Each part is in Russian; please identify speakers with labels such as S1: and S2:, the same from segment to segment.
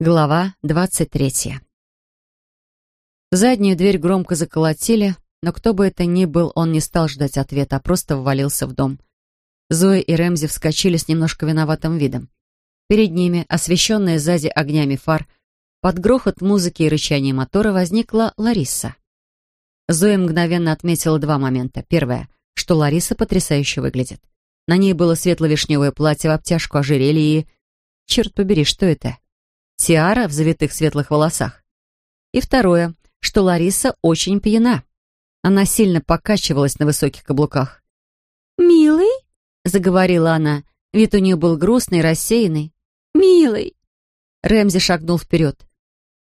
S1: Глава двадцать третья. Заднюю дверь громко заколотили, но кто бы это ни был, он не стал ждать ответа, а просто ввалился в дом. Зоя и Рэмзи вскочили с немножко виноватым видом. Перед ними, освещенная сзади огнями фар, под грохот музыки и рычание мотора возникла Лариса. Зоя мгновенно отметила два момента. Первое, что Лариса потрясающе выглядит. На ней было светло-вишневое платье в обтяжку ожерелье и... Черт побери, что это? Тиара в завитых светлых волосах. И второе, что Лариса очень пьяна. Она сильно покачивалась на высоких каблуках.
S2: «Милый?»
S1: — заговорила она. Вид у нее был грустный, рассеянный.
S2: «Милый!»
S1: Рэмзи шагнул вперед.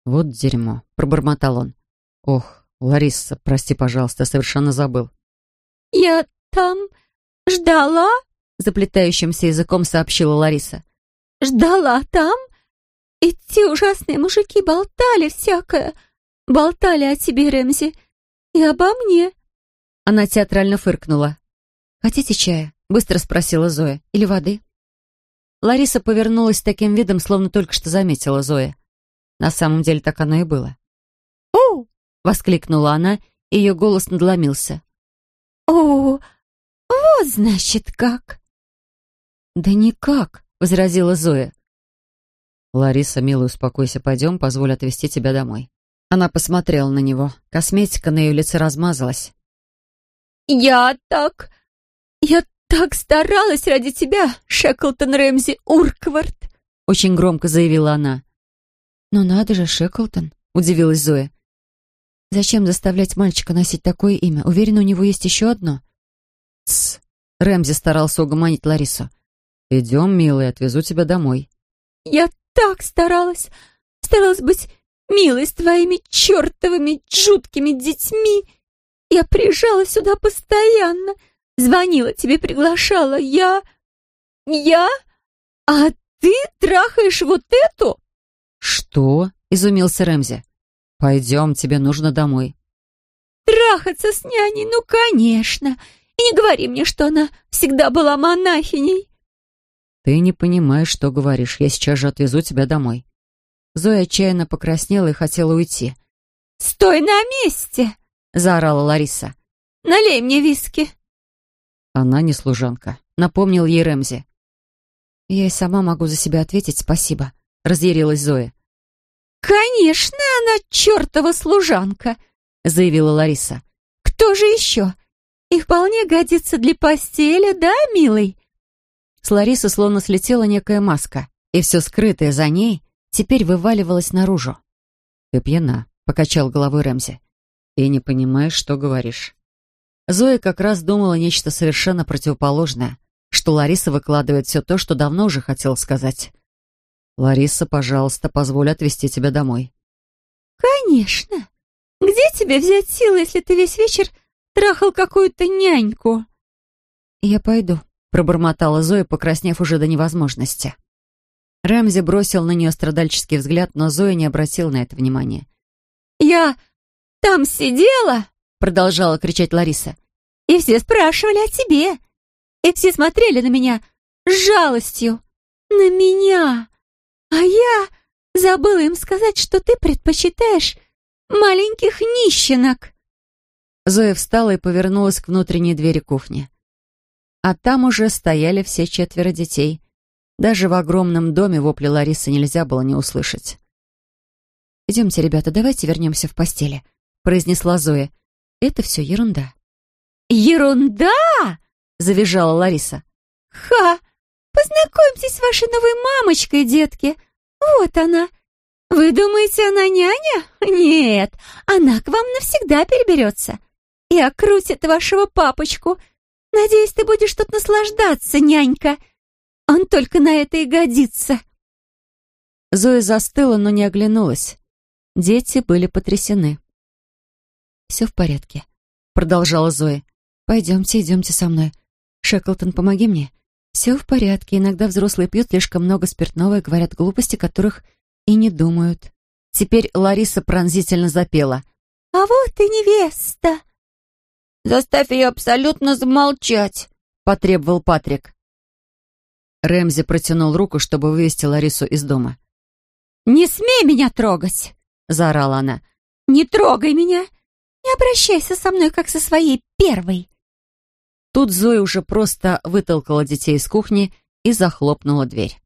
S1: «Вот дерьмо», — пробормотал он. «Ох, Лариса, прости, пожалуйста, совершенно забыл».
S2: «Я там ждала?»
S1: — заплетающимся языком сообщила Лариса.
S2: «Ждала там, и те ужасные мужики болтали всякое. Болтали о тебе, Рэмзи, и обо мне.
S1: Она театрально фыркнула. «Хотите чая?» — быстро спросила Зоя. «Или воды?» Лариса повернулась с таким видом, словно только что заметила Зоя. На самом деле так оно и было.
S2: «О!»
S1: — воскликнула она, и ее голос надломился.
S2: «О, вот значит как!»
S1: «Да никак!» — возразила Зоя. «Лариса, милая, успокойся, пойдем, позволь отвезти тебя домой». Она посмотрела на него. Косметика на ее лице размазалась.
S2: «Я так... я так старалась ради тебя, Шеклтон Рэмзи Урквард!»
S1: Очень громко заявила она. «Ну надо же, Шеклтон!» — удивилась Зоя. «Зачем заставлять мальчика носить такое имя? Уверена, у него есть еще одно?» «Тсс!» — Рэмзи старался угомонить Ларису. «Идем, милый, отвезу тебя домой».
S2: «Я так старалась, старалась быть милой с твоими чертовыми жуткими детьми. Я приезжала сюда постоянно, звонила тебе, приглашала. Я... я... А ты трахаешь вот эту?»
S1: «Что?» — изумился Рэмзи. «Пойдем, тебе нужно домой».
S2: «Трахаться с няней? Ну, конечно. И не говори мне, что она всегда была монахиней».
S1: «Ты не понимаешь, что говоришь. Я сейчас же отвезу тебя домой». Зоя отчаянно покраснела и хотела уйти.
S2: «Стой на месте!» — заорала Лариса. «Налей мне виски».
S1: Она не служанка, напомнил ей Рэмзи. «Я и сама могу за себя ответить спасибо», — разъярилась Зоя.
S2: «Конечно, она чертова служанка», — заявила Лариса. «Кто же еще? И вполне годится для постели, да, милый?»
S1: С Ларисы словно слетела некая маска, и все скрытое за ней теперь вываливалось наружу. «Ты пьяна», — покачал головой Рэмзи. «И не понимаешь, что говоришь». Зоя как раз думала нечто совершенно противоположное, что Лариса выкладывает все то, что давно уже хотела сказать. «Лариса, пожалуйста, позволь отвезти тебя домой».
S2: «Конечно. Где тебе взять силы, если ты весь вечер трахал какую-то няньку?»
S1: «Я пойду», пробормотала Зоя, покраснев уже до невозможности. Рэмзи бросил на нее страдальческий взгляд, но Зоя не обратила на это внимания.
S2: «Я там сидела!» — продолжала кричать Лариса. «И все спрашивали о тебе. И все смотрели на меня с жалостью. На меня. А я забыла им сказать, что ты предпочитаешь маленьких нищенок».
S1: Зоя встала и повернулась к внутренней двери кухни. А там уже стояли все четверо детей. Даже в огромном доме вопли Ларисы нельзя было не услышать. «Идемте, ребята, давайте вернемся в постели», — произнесла Зоя. «Это все ерунда».
S2: «Ерунда!»
S1: — завизжала Лариса.
S2: «Ха! Познакомьтесь с вашей новой мамочкой, детки. Вот она. Вы думаете, она няня? Нет, она к вам навсегда переберется и окрутит вашего папочку, Надеюсь, ты будешь тут наслаждаться, нянька. Он только на это и годится.
S1: Зоя застыла, но не оглянулась. Дети были потрясены. «Все в порядке», — продолжала Зоя. «Пойдемте, идемте со мной. Шеклтон, помоги мне. Все в порядке. Иногда взрослые пьют слишком много спиртного и говорят глупости, которых и не думают». Теперь Лариса пронзительно запела.
S2: «А вот и невеста!»
S1: «Заставь ее абсолютно замолчать», — потребовал Патрик. Рэмзи протянул руку, чтобы вывести Ларису из дома.
S2: «Не смей меня трогать!» — заорала она. «Не трогай меня! Не обращайся со мной, как со своей первой!»
S1: Тут Зоя уже просто вытолкала детей из кухни и захлопнула дверь.